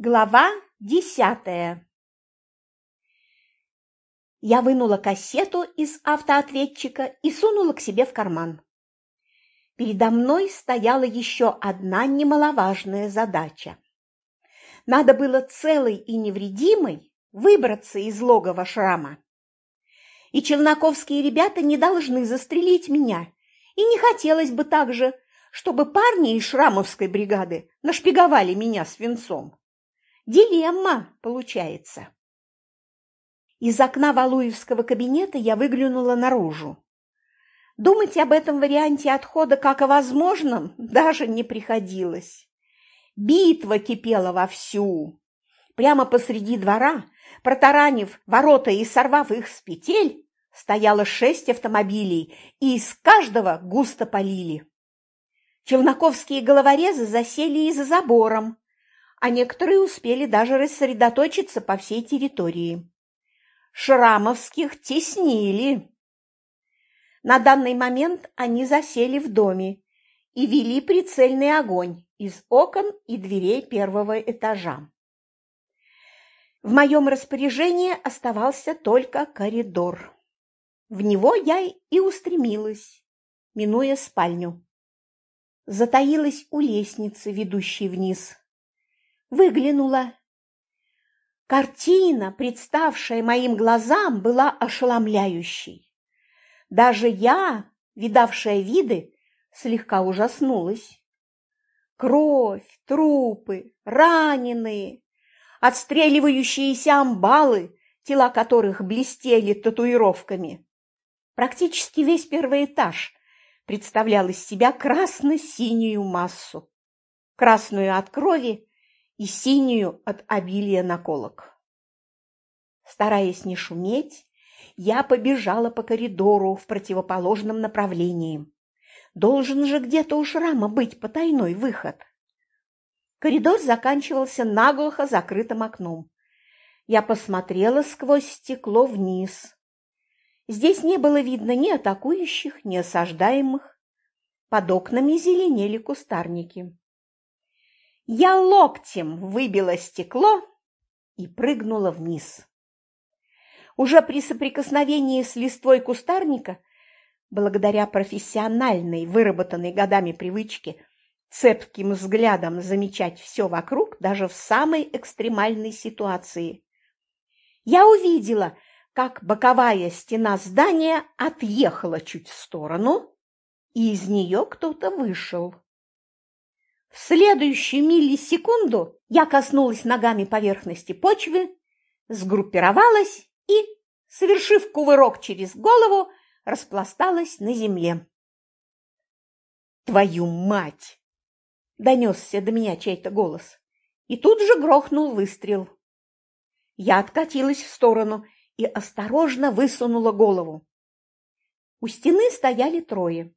Глава десятая Я вынула кассету из автоответчика и сунула к себе в карман. Передо мной стояла еще одна немаловажная задача. Надо было целой и невредимой выбраться из логова шрама. И челноковские ребята не должны застрелить меня, и не хотелось бы также, чтобы парни из шрамовской бригады нашпиговали меня свинцом. Дилемма получается. Из окна Валуевского кабинета я выглянула наружу. Думать об этом варианте отхода как о возможном даже не приходилось. Битва кипела вовсю. Прямо посреди двора, протаранив ворота и сорвав их с петель, стояло шесть автомобилей, и из каждого густо полили. Челноковские головорезы засели и за забором, а некоторые успели даже рассредоточиться по всей территории. Шрамовских теснили. На данный момент они засели в доме и вели прицельный огонь из окон и дверей первого этажа. В моем распоряжении оставался только коридор. В него я и устремилась, минуя спальню. Затаилась у лестницы, ведущей вниз выглянула. Картина, представшая моим глазам, была ошеломляющей. Даже я, видавшая виды, слегка ужаснулась. Кровь, трупы, раненые, отстреливающиеся амбалы, тела которых блестели татуировками. Практически весь первый этаж представлял из себя красно-синюю массу. Красную от крови и синюю от обилия наколок. Стараясь не шуметь, я побежала по коридору в противоположном направлении. Должен же где-то у шрама быть потайной выход. Коридор заканчивался наглухо закрытым окном. Я посмотрела сквозь стекло вниз. Здесь не было видно ни атакующих, ни осаждаемых. Под окнами зеленели кустарники. Я локтем выбила стекло и прыгнула вниз. Уже при соприкосновении с листвой кустарника, благодаря профессиональной, выработанной годами привычке, цепким взглядом замечать все вокруг, даже в самой экстремальной ситуации, я увидела, как боковая стена здания отъехала чуть в сторону, и из нее кто-то вышел. В следующую миллисекунду я коснулась ногами поверхности почвы, сгруппировалась и, совершив кувырок через голову, распласталась на земле. «Твою мать!» – донесся до меня чей-то голос, и тут же грохнул выстрел. Я откатилась в сторону и осторожно высунула голову. У стены стояли трое.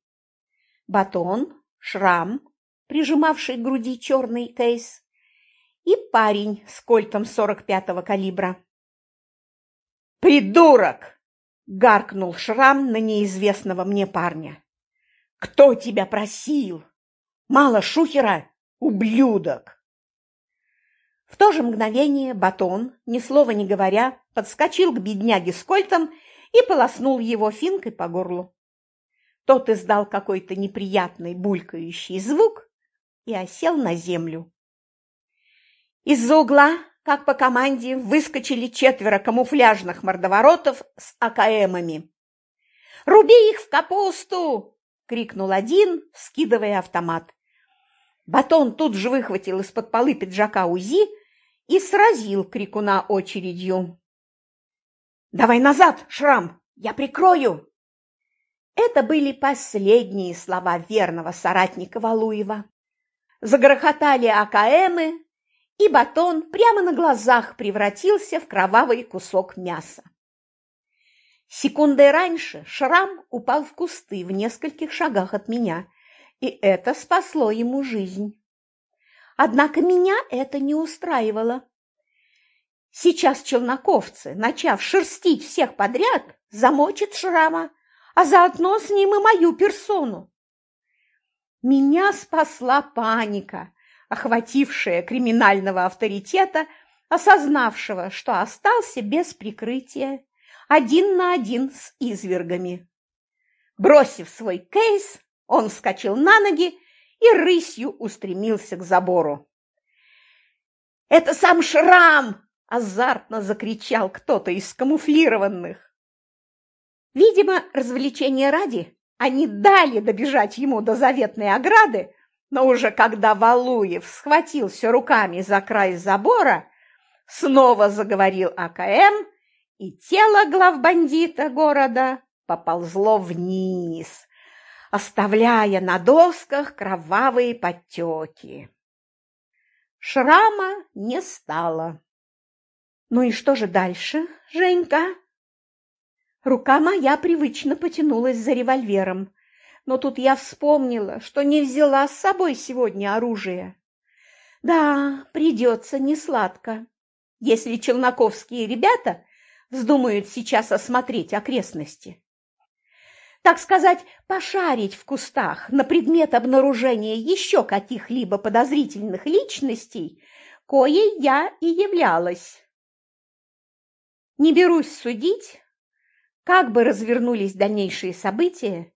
Батон, Шрам, прижимавший к груди черный кейс, и парень с кольтом 45-го калибра. «Придурок!» – гаркнул Шрам на неизвестного мне парня. «Кто тебя просил? Мало шухера, ублюдок!» В то же мгновение Батон, ни слова не говоря, подскочил к бедняге с кольтом и полоснул его финкой по горлу. Тот издал какой-то неприятный булькающий звук и осел на землю. Из-за угла, как по команде, выскочили четверо камуфляжных мордоворотов с АКМами. «Руби их в капусту!» – крикнул один, скидывая автомат. Батон тут же выхватил из-под полы пиджака УЗИ и сразил крикуна очередью. «Давай назад, Шрам, я прикрою!» Это были последние слова верного соратника Валуева загрохотали АКМы, и батон прямо на глазах превратился в кровавый кусок мяса. Секундой раньше шрам упал в кусты в нескольких шагах от меня, и это спасло ему жизнь. Однако меня это не устраивало. Сейчас челноковцы, начав шерстить всех подряд, замочат шрама, а заодно с ним и мою персону. Меня спасла паника, охватившее криминального авторитета, осознавшего, что остался без прикрытия, один на один с извергами. Бросив свой кейс, он вскочил на ноги и рысью устремился к забору. «Это сам Шрам!» – азартно закричал кто-то из камуфлированных. Видимо, развлечения ради они дали добежать ему до заветной ограды, но уже когда Валуев схватился руками за край забора, снова заговорил АКМ, и тело главбандита города поползло вниз, оставляя на досках кровавые подтеки. Шрама не стало. Ну и что же дальше, Женька? Рука моя привычно потянулась за револьвером, но тут я вспомнила, что не взяла с собой сегодня оружие. Да, придется несладко, если челноковские ребята вздумают сейчас осмотреть окрестности. Так сказать, пошарить в кустах на предмет обнаружения еще каких-либо подозрительных личностей, коей я и являлась. Не берусь судить, как бы развернулись дальнейшие события,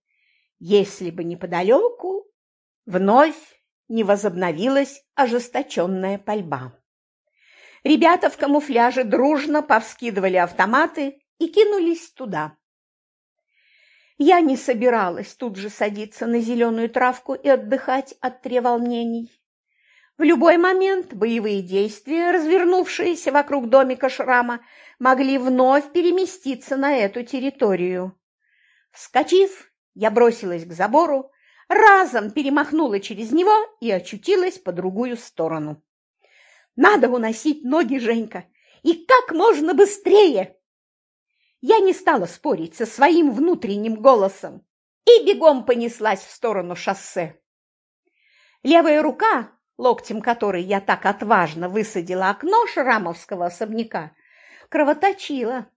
если бы неподалеку вновь не возобновилась ожесточенная пальба. Ребята в камуфляже дружно повскидывали автоматы и кинулись туда. Я не собиралась тут же садиться на зеленую травку и отдыхать от треволнений. В любой момент боевые действия, развернувшиеся вокруг домика Шрама, могли вновь переместиться на эту территорию. Вскочив, я бросилась к забору, разом перемахнула через него и очутилась по другую сторону. «Надо уносить ноги, Женька, и как можно быстрее!» Я не стала спорить со своим внутренним голосом и бегом понеслась в сторону шоссе. Левая рука, локтем которой я так отважно высадила окно шрамовского особняка, кровоточила.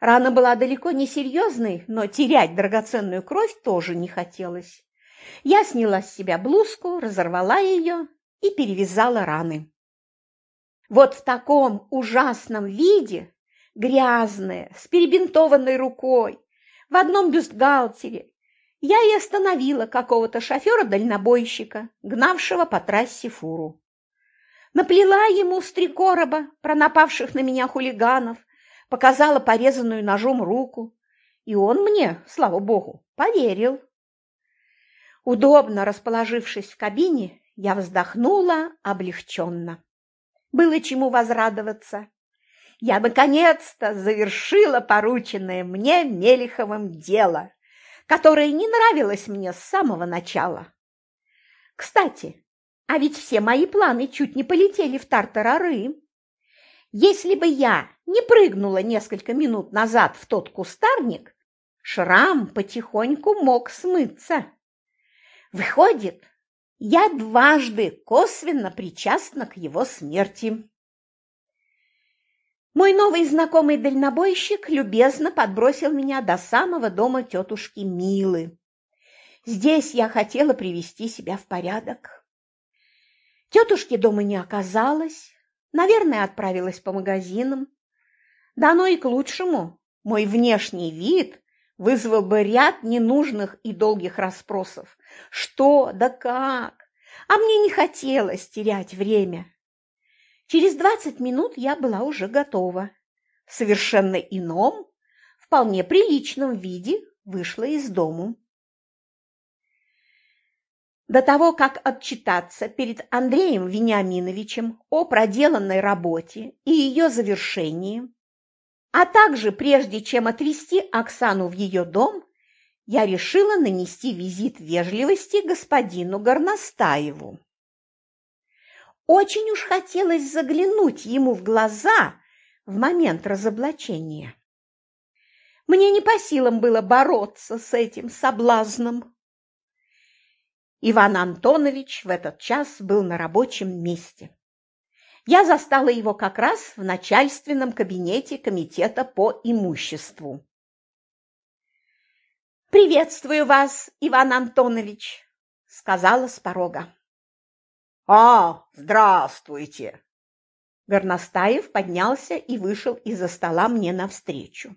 Рана была далеко не серьезной, но терять драгоценную кровь тоже не хотелось. Я сняла с себя блузку, разорвала ее и перевязала раны. Вот в таком ужасном виде, грязная, с перебинтованной рукой, в одном бюстгальтере, я и остановила какого-то шофера-дальнобойщика, гнавшего по трассе фуру. Наплела ему с три короба про напавших на меня хулиганов, показала порезанную ножом руку, и он мне, слава богу, поверил. Удобно расположившись в кабине, я вздохнула облегченно. Было чему возрадоваться. Я наконец-то завершила порученное мне Мелиховым дело которое не нравилось мне с самого начала. Кстати, а ведь все мои планы чуть не полетели в тартарары. Если бы я не прыгнула несколько минут назад в тот кустарник, шрам потихоньку мог смыться. Выходит, я дважды косвенно причастна к его смерти. Мой новый знакомый дальнобойщик любезно подбросил меня до самого дома тетушки Милы. Здесь я хотела привести себя в порядок. Тетушки дома не оказалось, наверное, отправилась по магазинам. Да оно и к лучшему. Мой внешний вид вызвал бы ряд ненужных и долгих расспросов. Что, да как? А мне не хотелось терять время. Через двадцать минут я была уже готова. В совершенно ином, вполне приличном виде вышла из дому. До того, как отчитаться перед Андреем Вениаминовичем о проделанной работе и ее завершении, а также прежде чем отвезти Оксану в ее дом, я решила нанести визит вежливости господину Горностаеву. Очень уж хотелось заглянуть ему в глаза в момент разоблачения. Мне не по силам было бороться с этим соблазном. Иван Антонович в этот час был на рабочем месте. Я застала его как раз в начальственном кабинете комитета по имуществу. «Приветствую вас, Иван Антонович», — сказала с порога. А, здравствуйте. Горностаев поднялся и вышел из-за стола мне навстречу.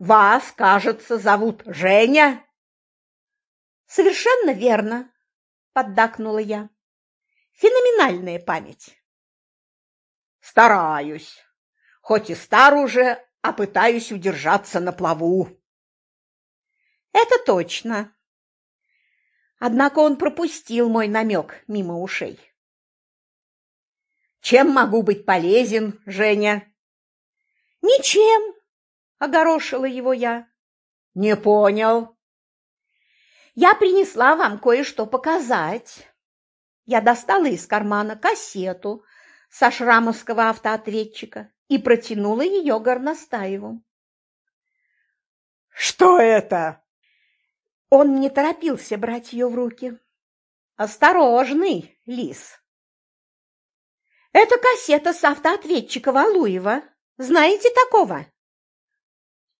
Вас, кажется, зовут Женя? Совершенно верно, поддакнула я. Феноменальная память. Стараюсь. Хоть и стар уже, а пытаюсь удержаться на плаву. Это точно. Однако он пропустил мой намек мимо ушей. Чем могу быть полезен, Женя? Ничем, огорошила его я. Не понял. Я принесла вам кое-что показать. Я достала из кармана кассету со шрамовского автоответчика и протянула ее Горностаеву. «Что это?» Он не торопился брать ее в руки. «Осторожный, лис!» «Это кассета с автоответчика Валуева. Знаете такого?»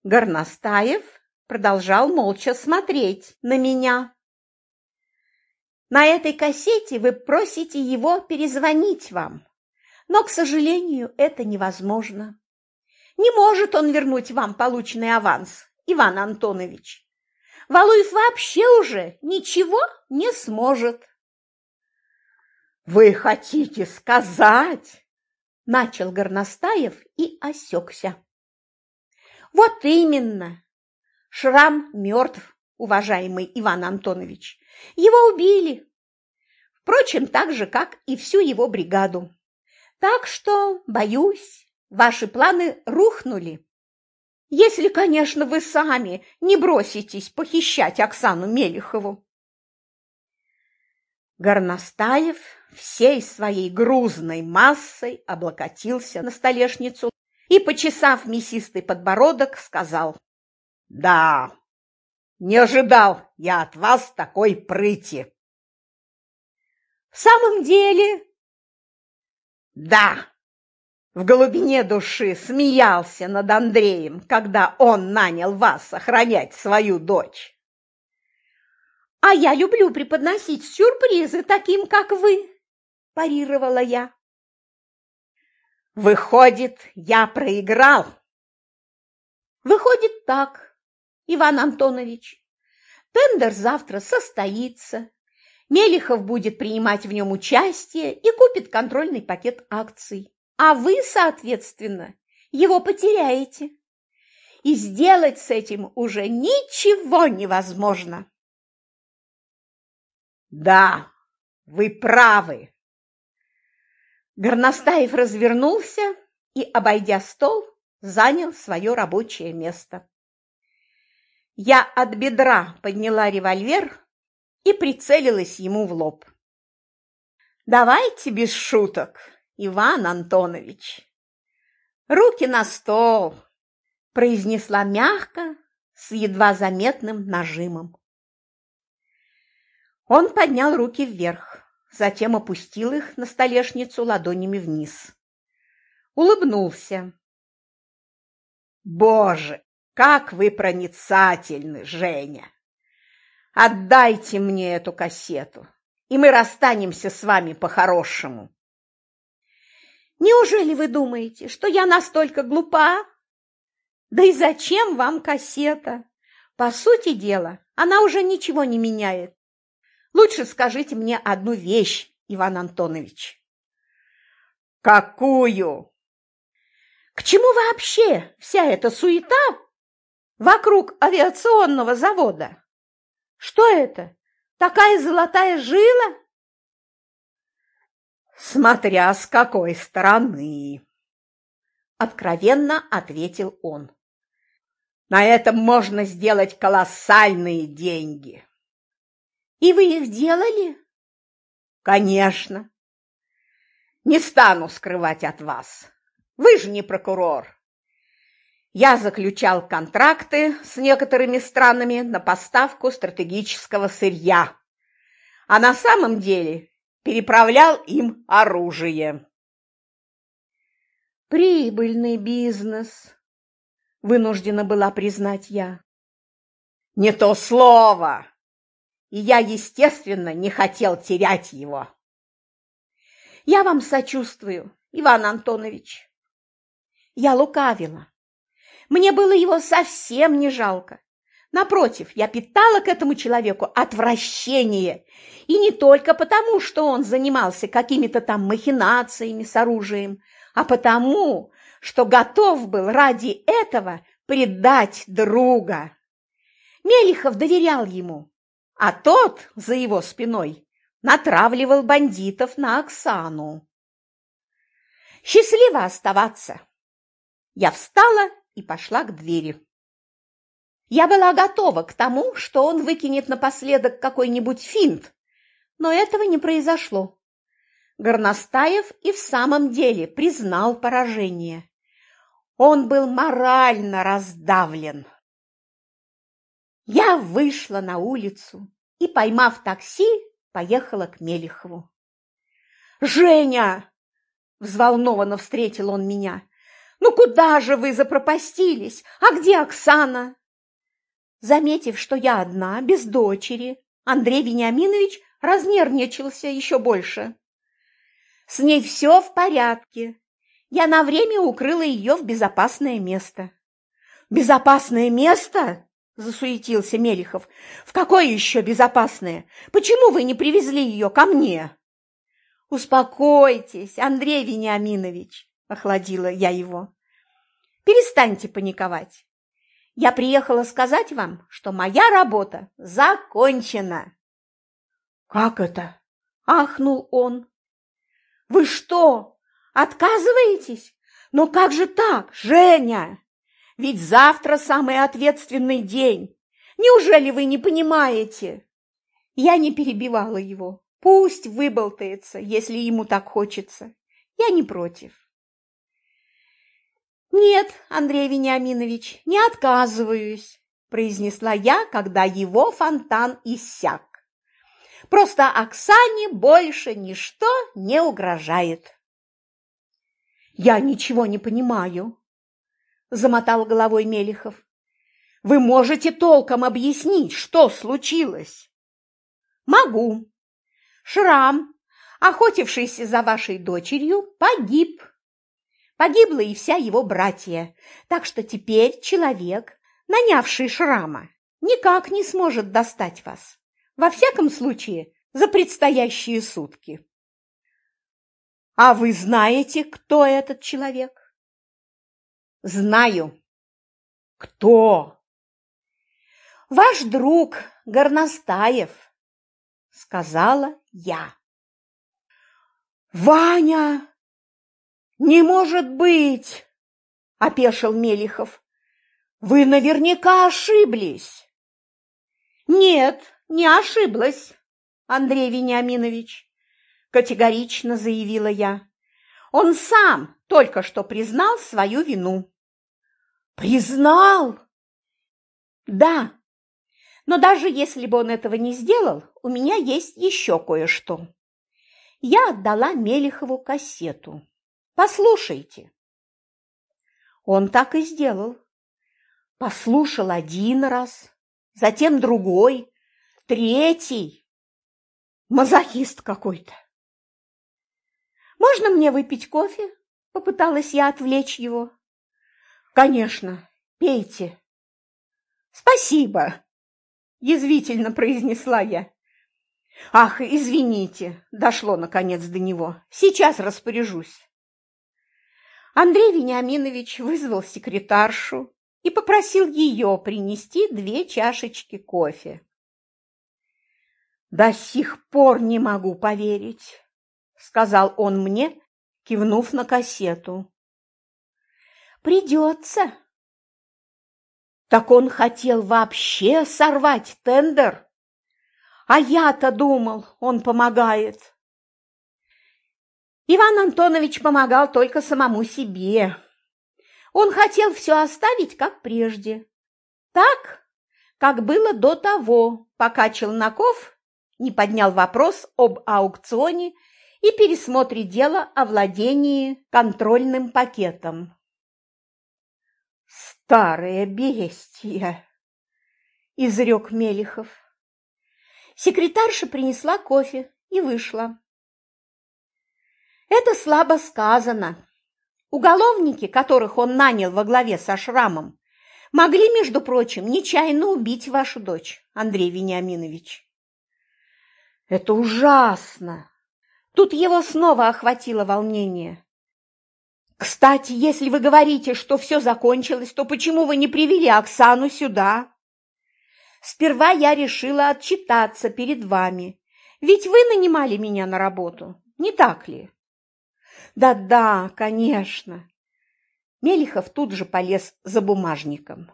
Горностаев продолжал молча смотреть на меня. На этой кассете вы просите его перезвонить вам, но, к сожалению, это невозможно. Не может он вернуть вам полученный аванс, Иван Антонович. Валуев вообще уже ничего не сможет. «Вы хотите сказать?» – начал Горностаев и осекся. «Вот именно! Шрам мертв, уважаемый Иван Антонович. Его убили. Впрочем, так же, как и всю его бригаду. Так что, боюсь, ваши планы рухнули. Если, конечно, вы сами не броситесь похищать Оксану Мелихову. Горностаев всей своей грузной массой облокотился на столешницу и, почесав мясистый подбородок, сказал да, не ожидал я от вас такой прыти. В самом деле? Да. В глубине души смеялся над Андреем, когда он нанял вас охранять свою дочь. А я люблю преподносить сюрпризы таким, как вы, парировала я. Выходит, я проиграл. Выходит так, Иван Антонович. Тендер завтра состоится. Мелихов будет принимать в нем участие и купит контрольный пакет акций. А вы, соответственно, его потеряете. И сделать с этим уже ничего невозможно. Да, вы правы. Горностаев развернулся и, обойдя стол, занял свое рабочее место. Я от бедра подняла револьвер и прицелилась ему в лоб. «Давайте без шуток, Иван Антонович!» «Руки на стол!» – произнесла мягко, с едва заметным нажимом. Он поднял руки вверх, затем опустил их на столешницу ладонями вниз. Улыбнулся. «Боже, как вы проницательны, Женя! Отдайте мне эту кассету, и мы расстанемся с вами по-хорошему. Неужели вы думаете, что я настолько глупа? Да и зачем вам кассета? По сути дела, она уже ничего не меняет. Лучше скажите мне одну вещь, Иван Антонович. Какую? К чему вообще вся эта суета вокруг авиационного завода. Что это? Такая золотая жила? Смотря с какой стороны, откровенно ответил он. На этом можно сделать колоссальные деньги. И вы их делали? Конечно. Не стану скрывать от вас. Вы же не прокурор. Я заключал контракты с некоторыми странами на поставку стратегического сырья, а на самом деле переправлял им оружие. Прибыльный бизнес, вынуждена была признать я. Не то слово. И я, естественно, не хотел терять его. Я вам сочувствую, Иван Антонович. Я лукавила. Мне было его совсем не жалко. Напротив, я питала к этому человеку отвращение. И не только потому, что он занимался какими-то там махинациями с оружием, а потому, что готов был ради этого предать друга. Мелихов доверял ему, а тот за его спиной натравливал бандитов на Оксану. Счастливо оставаться. Я встала и пошла к двери. Я была готова к тому, что он выкинет напоследок какой-нибудь финт, но этого не произошло. Горностаев и в самом деле признал поражение. Он был морально раздавлен. Я вышла на улицу и, поймав такси, поехала к Мелихову. «Женя!» – взволнованно встретил он меня. «Ну куда же вы запропастились? А где Оксана?» Заметив, что я одна, без дочери, Андрей Вениаминович разнервничался еще больше. С ней все в порядке. Я на время укрыла ее в безопасное место. «Безопасное место?» – засуетился Мелихов. «В какое еще безопасное? Почему вы не привезли ее ко мне?» «Успокойтесь, Андрей Вениаминович», – охладила я его. «Перестаньте паниковать. Я приехала сказать вам, что моя работа закончена. Как это? ахнул он. Вы что, отказываетесь? Но как же так, Женя? Ведь завтра самый ответственный день. Неужели вы не понимаете? Я не перебивала его. Пусть выболтается, если ему так хочется. Я не против. «Нет, Андрей Вениаминович, не отказываюсь», – произнесла я, когда его фонтан иссяк. «Просто Оксане больше ничто не угрожает». «Я ничего не понимаю», – замотал головой Мелихов. «Вы можете толком объяснить, что случилось?» «Могу. Шрам, охотившийся за вашей дочерью, погиб». Погибла и вся его братья, так что теперь человек, нанявший шрама, никак не сможет достать вас. Во всяком случае, за предстоящие сутки. А вы знаете, кто этот человек? Знаю. Кто? Ваш друг Горностаев, сказала я. Ваня! «Не может быть!» – опешил Мелихов. «Вы наверняка ошиблись!» «Нет, не ошиблась, Андрей Вениаминович», – категорично заявила я. «Он сам только что признал свою вину». «Признал?» «Да, но даже если бы он этого не сделал, у меня есть еще кое-что». Я отдала Мелихову кассету. Послушайте. Он так и сделал. Послушал один раз, затем другой, третий. Мазохист какой-то. «Можно мне выпить кофе?» – попыталась я отвлечь его. «Конечно, пейте». «Спасибо», – язвительно произнесла я. «Ах, извините», – дошло наконец до него. «Сейчас распоряжусь». Андрей Вениаминович вызвал секретаршу и попросил ее принести две чашечки кофе. «До сих пор не могу поверить», — сказал он мне, кивнув на кассету. «Придется». Так он хотел вообще сорвать тендер, а я-то думал, он помогает. Иван Антонович помогал только самому себе. Он хотел все оставить как прежде. Так, как было до того, пока Челноков не поднял вопрос об аукционе и пересмотре дела о владении контрольным пакетом. «Старое бестия!» – изрек Мелихов. Секретарша принесла кофе и вышла. Это слабо сказано. Уголовники, которых он нанял во главе со шрамом, могли, между прочим, нечаянно убить вашу дочь, Андрей Вениаминович. Это ужасно. Тут его снова охватило волнение. Кстати, если вы говорите, что все закончилось, то почему вы не привели Оксану сюда? Сперва я решила отчитаться перед вами, ведь вы нанимали меня на работу, не так ли? Да-да, конечно. Мелихов тут же полез за бумажником.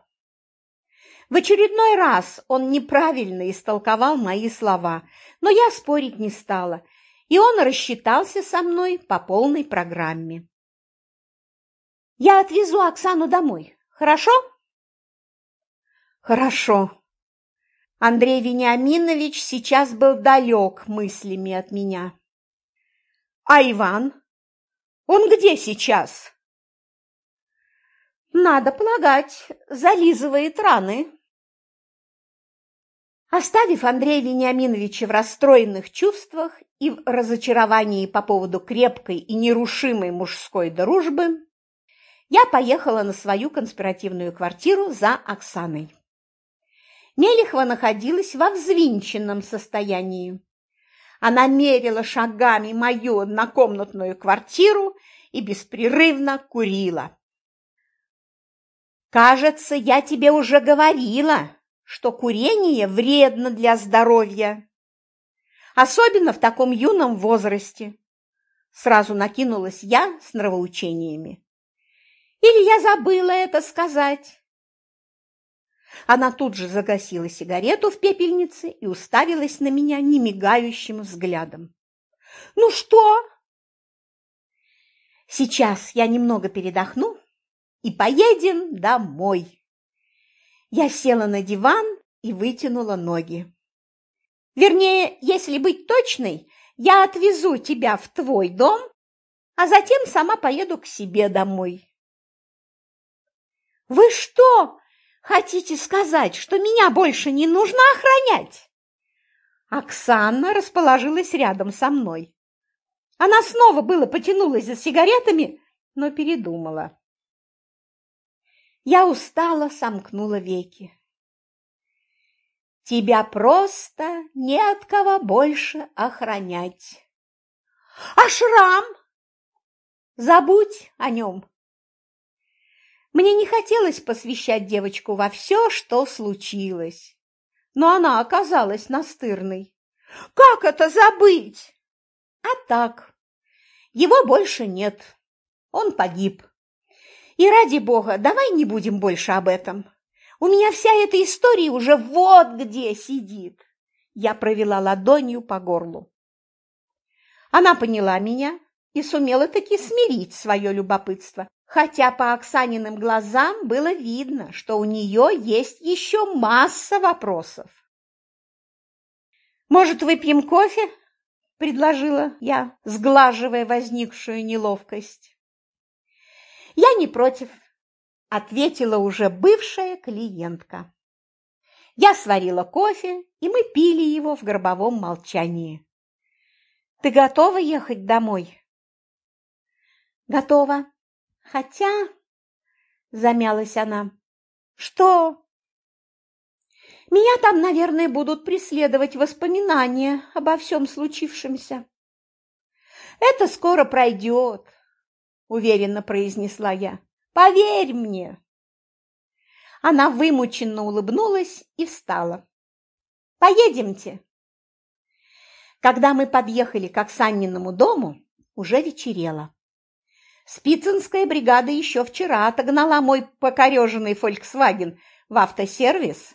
В очередной раз он неправильно истолковал мои слова, но я спорить не стала, и он рассчитался со мной по полной программе. Я отвезу Оксану домой, хорошо? Хорошо. Андрей Вениаминович сейчас был далек мыслями от меня. А Иван? Он где сейчас? Надо полагать, зализывает раны. Оставив Андрея Вениаминовича в расстроенных чувствах и в разочаровании по поводу крепкой и нерушимой мужской дружбы, я поехала на свою конспиративную квартиру за Оксаной. Мелехова находилась во взвинченном состоянии. Она мерила шагами мою однокомнатную квартиру и беспрерывно курила. «Кажется, я тебе уже говорила, что курение вредно для здоровья, особенно в таком юном возрасте», сразу накинулась я с нравоучениями. «Или я забыла это сказать?» Она тут же загасила сигарету в пепельнице и уставилась на меня немигающим взглядом. «Ну что?» «Сейчас я немного передохну и поедем домой». Я села на диван и вытянула ноги. Вернее, если быть точной, я отвезу тебя в твой дом, а затем сама поеду к себе домой. «Вы что, Хотите сказать, что меня больше не нужно охранять? Оксана расположилась рядом со мной. Она снова было потянулась за сигаретами, но передумала. Я устало сомкнула веки. Тебя просто не от кого больше охранять. А шрам? Забудь о нем. Мне не хотелось посвящать девочку во все, что случилось, но она оказалась настырной. «Как это забыть?» «А так, его больше нет, он погиб. И ради бога, давай не будем больше об этом. У меня вся эта история уже вот где сидит». Я провела ладонью по горлу. Она поняла меня и сумела таки смирить свое любопытство хотя по Оксаниным глазам было видно, что у нее есть еще масса вопросов. «Может, выпьем кофе?» – предложила я, сглаживая возникшую неловкость. «Я не против», – ответила уже бывшая клиентка. Я сварила кофе, и мы пили его в гробовом молчании. «Ты готова ехать домой?» «Готова», Хотя, замялась она, что? Меня там, наверное, будут преследовать воспоминания обо всем случившемся. Это скоро пройдет, уверенно произнесла я. Поверь мне. Она вымученно улыбнулась и встала. Поедемте. Когда мы подъехали к Оксаниному дому, уже вечерело. Спицинская бригада еще вчера отогнала мой покореженный «Фольксваген» в автосервис,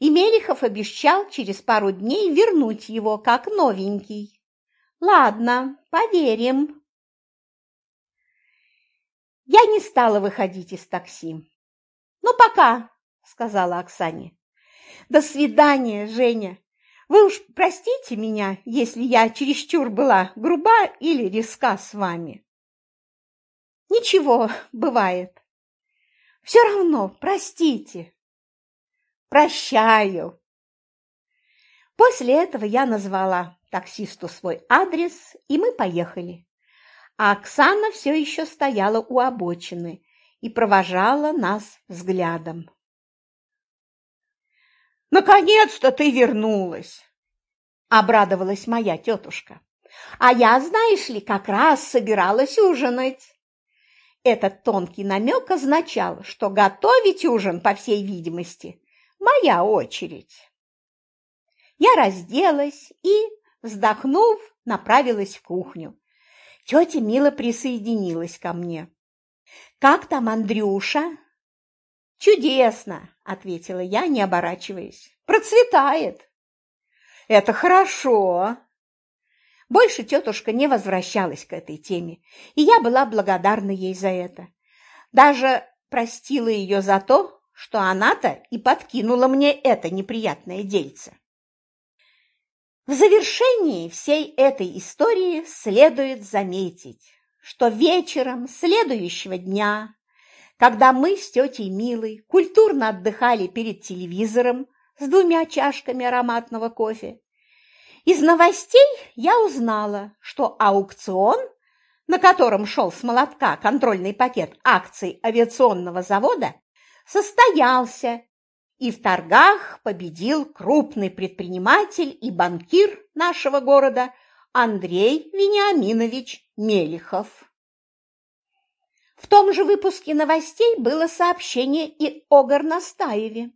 и Мелихов обещал через пару дней вернуть его как новенький. Ладно, поверим. Я не стала выходить из такси. «Ну, пока», — сказала Оксане. «До свидания, Женя. Вы уж простите меня, если я чересчур была груба или резка с вами». Ничего, бывает. Все равно, простите. Прощаю. После этого я назвала таксисту свой адрес, и мы поехали. а Оксана все еще стояла у обочины и провожала нас взглядом. «Наконец-то ты вернулась!» – обрадовалась моя тетушка. «А я, знаешь ли, как раз собиралась ужинать». Этот тонкий намек означал, что готовить ужин, по всей видимости, моя очередь. Я разделась и, вздохнув, направилась в кухню. Тетя Мила присоединилась ко мне. «Как там Андрюша?» «Чудесно!» – ответила я, не оборачиваясь. «Процветает!» «Это хорошо!» Больше тетушка не возвращалась к этой теме, и я была благодарна ей за это. Даже простила ее за то, что она-то и подкинула мне это неприятное дельце. В завершении всей этой истории следует заметить, что вечером следующего дня, когда мы с тетей Милой культурно отдыхали перед телевизором с двумя чашками ароматного кофе, из новостей я узнала, что аукцион, на котором шел с молотка контрольный пакет акций авиационного завода, состоялся и в торгах победил крупный предприниматель и банкир нашего города Андрей Вениаминович Мелихов. В том же выпуске новостей было сообщение и о Горностаеве.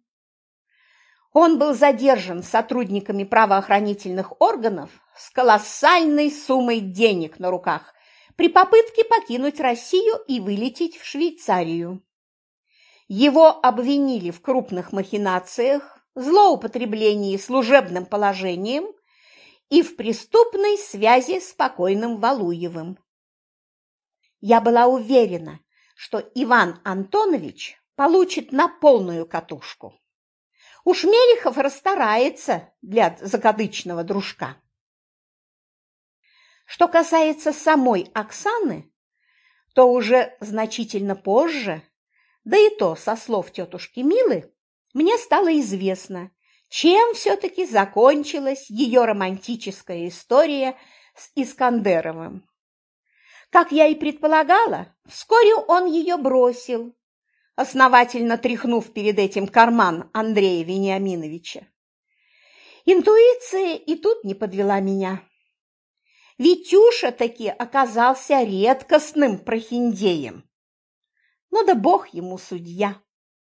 Он был задержан сотрудниками правоохранительных органов с колоссальной суммой денег на руках при попытке покинуть Россию и вылететь в Швейцарию. Его обвинили в крупных махинациях, злоупотреблении служебным положением и в преступной связи с покойным Валуевым. Я была уверена, что Иван Антонович получит на полную катушку. Уж Мелехов расстарается для закадычного дружка. Что касается самой Оксаны, то уже значительно позже да и то, со слов тетушки Милы, мне стало известно, чем все-таки закончилась ее романтическая история с Искандеровым. Как я и предполагала, вскоре он ее бросил, основательно тряхнув перед этим карман Андрея Вениаминовича. Интуиция и тут не подвела меня. Витюша таки оказался редкостным прохиндеем. Ну да бог ему судья.